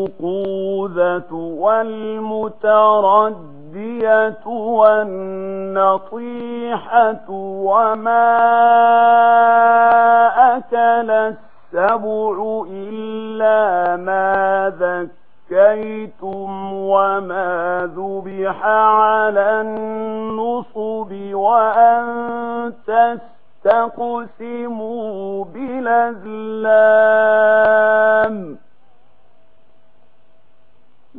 والموقوذة والمتردية والنطيحة وما أكل السبع إلا ما ذكيتم وما ذبح على النصب وأن تستقسموا بلذلام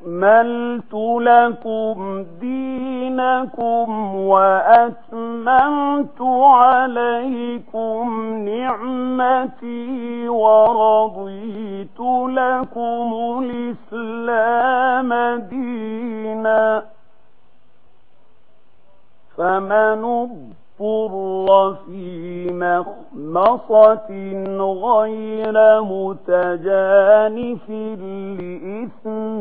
أكملت لكم دينكم وأتممت عليكم نعمتي ورضيت لكم الإسلام دينا فمن الْقُرَّ فِي مَخْمَصَةٍ غَيْرَ مُتَجَانِفٍ لِإِثْمٍ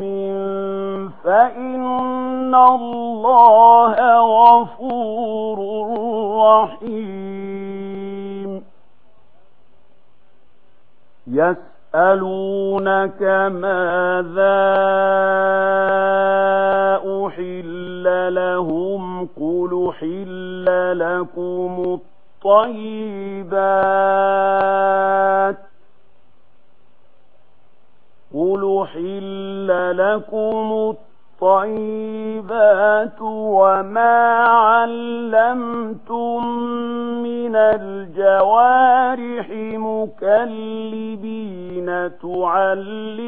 فَإِنَّ اللَّهَ غَفُورٌ رَّحِيمٌ يَسْأَلُونَكَ مَاذَا أُحِلَّ لهم قل حل لكم الطيبات قل حل لكم الطيبات الطيبات وما علمتم من الجوارح مكلبين تعلمونهن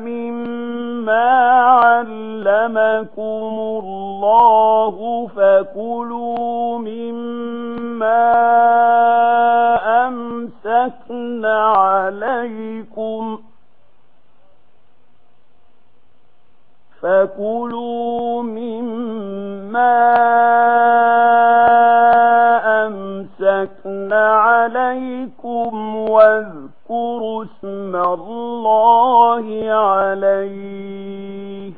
مما علمكم الله فكلوا مما أمسكنا فَكُلُوا مِمَّا أَمْسَكْنَا عَلَيْكُمْ وَاذْكُرُوا اسْمَ اللَّهِ عَلَيْهِ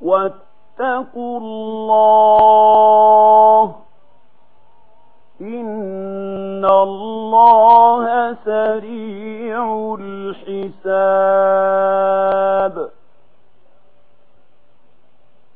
وَاتَّقُوا اللَّهَ إِنَّ اللَّهَ سَرِيعُ الْحِسَابِ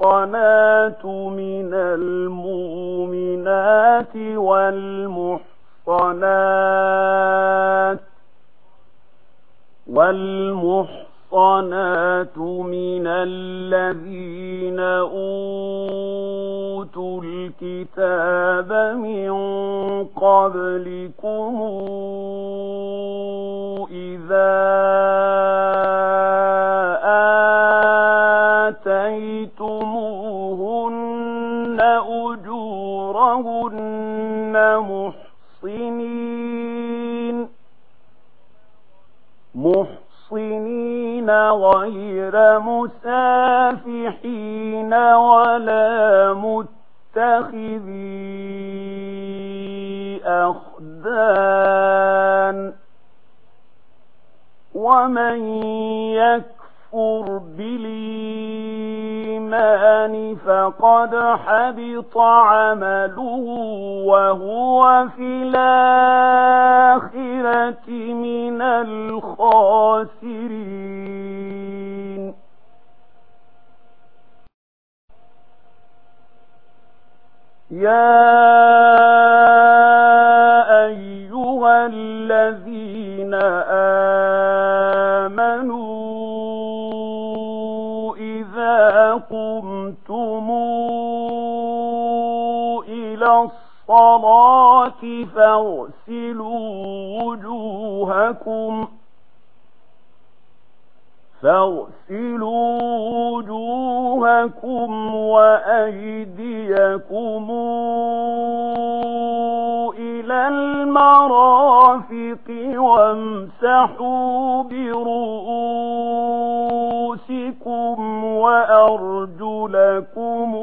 المحصنات من المؤمنات والمحصنات والمحصنات من الذين أوتوا الكتاب من قبلكم محصنين. محصنين غير مسافحين ولا متخذي أخدان. ومن يكفر بليل الرحمن فقد حبط عمله وهو في الآخرة من الخاسرين. يا وجوهكم فاغسلوا وجوهكم وأيديكم إلى المرافق وامسحوا برؤوسكم وأرجلكم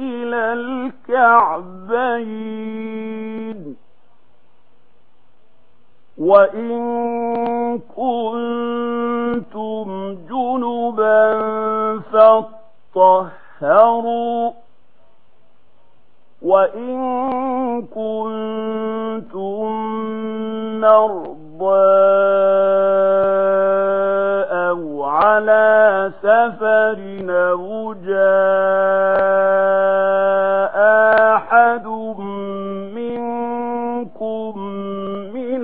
إلى الكعبين وَإِن كُنتُمْ جُنُبًا فَاطَّهَّرُوا وَإِن كُنتُم مَّرْضَىٰ أَوْ عَلَىٰ سَفَرٍ أَوْ جَاءَ أَحَدٌ مِّنكُم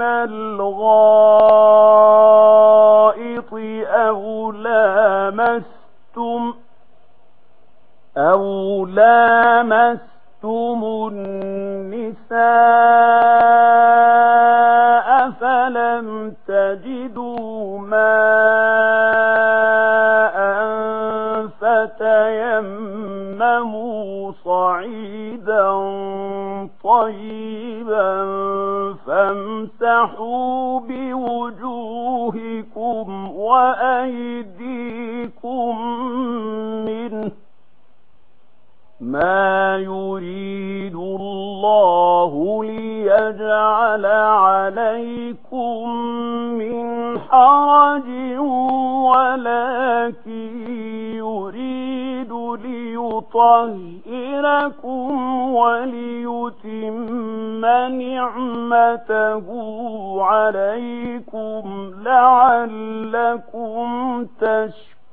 الغائط أو لامستم أو لامستم فتيمموا صعيدا طيبا فامسحوا بوجوهكم وأيديكم ما يريد الله ليجعل عليكم من حرج ولكن لِيُطَهِّرَكُمْ وَلِيُتِمَّ نِعْمَتَهُ عَلَيْكُمْ لَعَلَّكُمْ تَشْكُرُونَ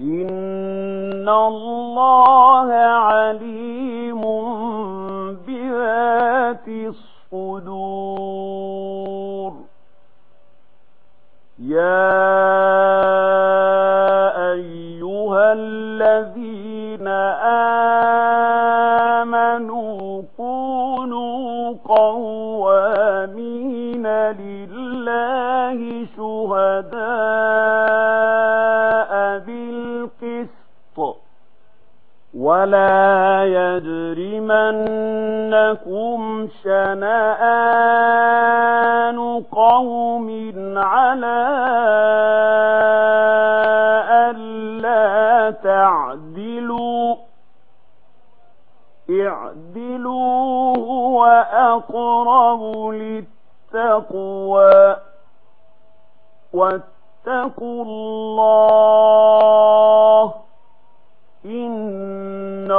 إن الله عليم بذات الصدور يا أيها الذين آمنوا كونوا قوامين لله شهداء ولا يجرمنكم شنآن قوم على ألا تعدلوا اعدلوا وأقرب للتقوى واتقوا الله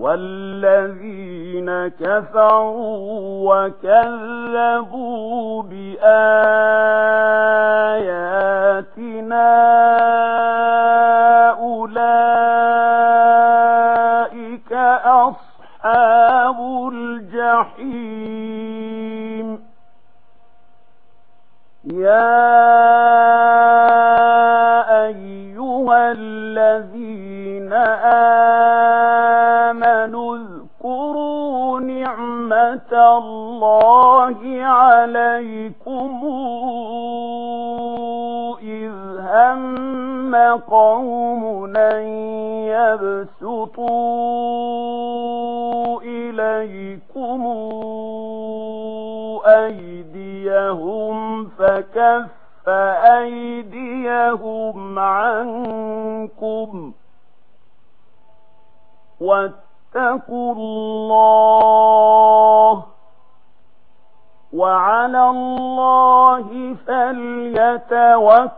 والذين كفروا وكذبوا بآياتنا أولئك أصحاب الجحيم يا أيها الذين آمنوا الله عليكم إذ هم قوم أن يبسطوا إليكم أيديهم فكف أيديهم عنكم فاتقوا الله وعلى الله فليتوكل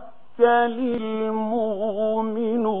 المؤمنون